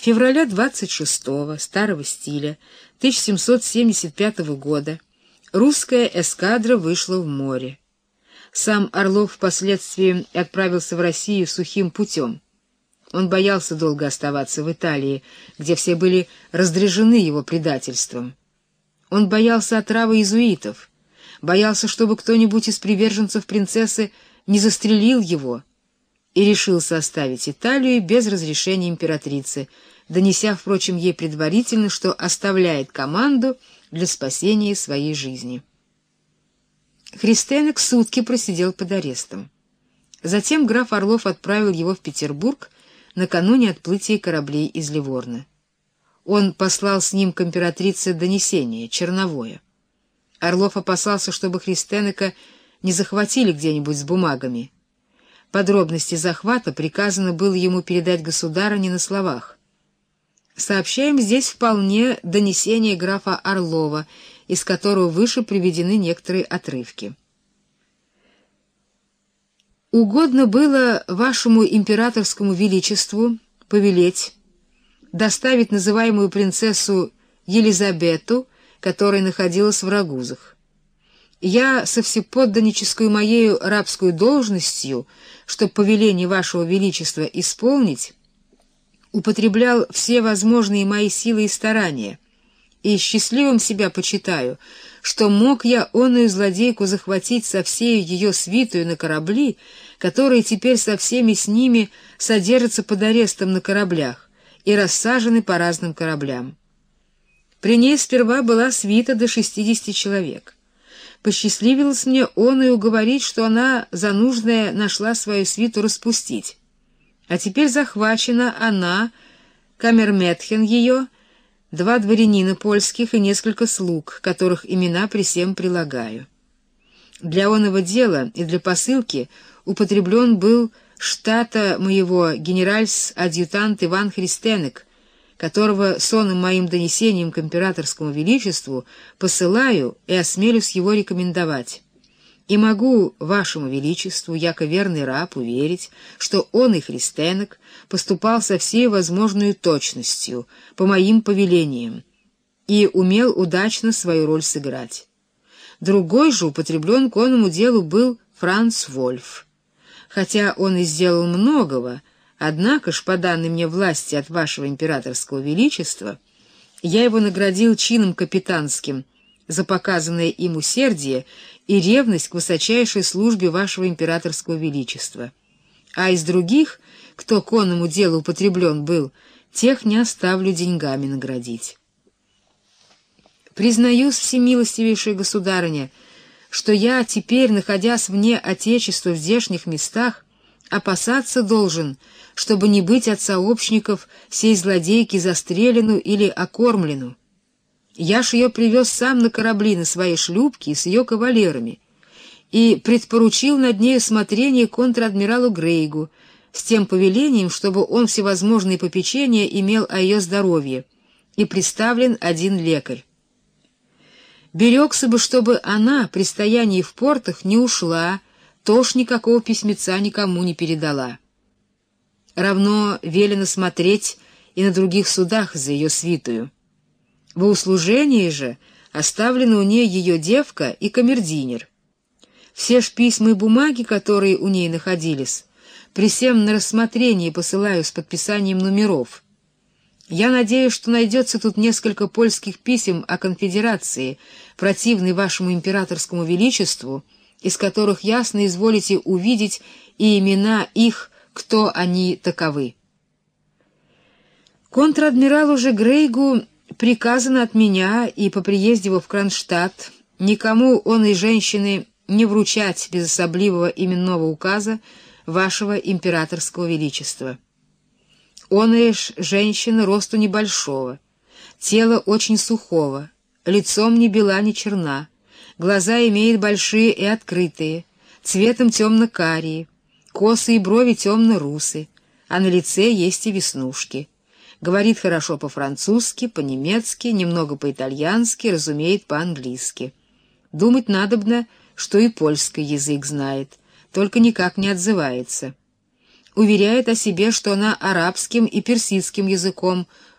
Февраля 26-го, старого стиля, 1775 года, русская эскадра вышла в море. Сам Орлов впоследствии отправился в Россию сухим путем. Он боялся долго оставаться в Италии, где все были раздряжены его предательством. Он боялся отравы иезуитов, боялся, чтобы кто-нибудь из приверженцев принцессы не застрелил его, и решился оставить Италию без разрешения императрицы, донеся, впрочем, ей предварительно, что оставляет команду для спасения своей жизни. Христенок сутки просидел под арестом. Затем граф Орлов отправил его в Петербург накануне отплытия кораблей из Ливорна. Он послал с ним к императрице донесение, черновое. Орлов опасался, чтобы Христенека не захватили где-нибудь с бумагами. Подробности захвата приказано было ему передать государыне на словах. Сообщаем здесь вполне донесение графа Орлова, из которого выше приведены некоторые отрывки. Угодно было вашему императорскому величеству повелеть доставить называемую принцессу Елизабету, которая находилась в Рагузах. Я со всеподданническую моею рабскую должностью, чтоб повеление вашего величества исполнить, употреблял все возможные мои силы и старания, и счастливым себя почитаю, что мог я оную злодейку захватить со всею ее свитую на корабли, которые теперь со всеми с ними содержатся под арестом на кораблях и рассажены по разным кораблям. При ней сперва была свита до шестидесяти человек. Посчастливилось мне он и уговорить, что она за нужное нашла свою свиту распустить. А теперь захвачена она, камерметхен ее, два дворянина польских и несколько слуг, которых имена при всем прилагаю. Для оного дела и для посылки употреблен был штата моего генеральс-адъютант Иван Христенек, которого сонным моим донесением к императорскому величеству посылаю и осмелюсь его рекомендовать. И могу вашему величеству, яко верный раб, уверить, что он и Христенок поступал со всей возможной точностью, по моим повелениям, и умел удачно свою роль сыграть. Другой же употреблен к оному делу был Франц Вольф. Хотя он и сделал многого, однако ж, по данной мне власти от вашего императорского величества, я его наградил чином капитанским за показанное им усердие и ревность к высочайшей службе вашего императорского величества. А из других, кто к онному делу употреблен был, тех не оставлю деньгами наградить. Признаюсь, всемилостивейшая государыня, что я теперь, находясь вне Отечества в здешних местах, опасаться должен, чтобы не быть от сообщников сей злодейки застрелену или окормлену. Я ж ее привез сам на корабли на своей шлюпке с ее кавалерами и предпоручил над нею смотрение контр-адмиралу Грейгу с тем повелением, чтобы он всевозможные попечения имел о ее здоровье, и представлен один лекарь. Берегся бы, чтобы она при стоянии в портах не ушла, тоже никакого письмеца никому не передала. Равно велено смотреть и на других судах за ее свитую. Во услужении же оставлены у нее ее девка и камердинер. Все ж письма и бумаги, которые у ней находились, при всем на рассмотрение посылаю с подписанием номеров — я надеюсь, что найдется тут несколько польских писем о конфедерации, противной вашему императорскому величеству, из которых ясно изволите увидеть и имена их, кто они таковы. Контр-адмиралу же Грейгу приказано от меня и по приезде его в Кронштадт никому он и женщины не вручать без особливого именного указа вашего императорского величества. Он ишь женщина росту небольшого, тело очень сухого, лицом ни бела, ни черна, глаза имеет большие и открытые, цветом темно-карие, косы и брови темно-русы, а на лице есть и веснушки. Говорит хорошо по-французски, по-немецки, немного по-итальянски, разумеет по-английски. Думать надобно, что и польский язык знает, только никак не отзывается. уверяет о себе, что она арабским и персидским языком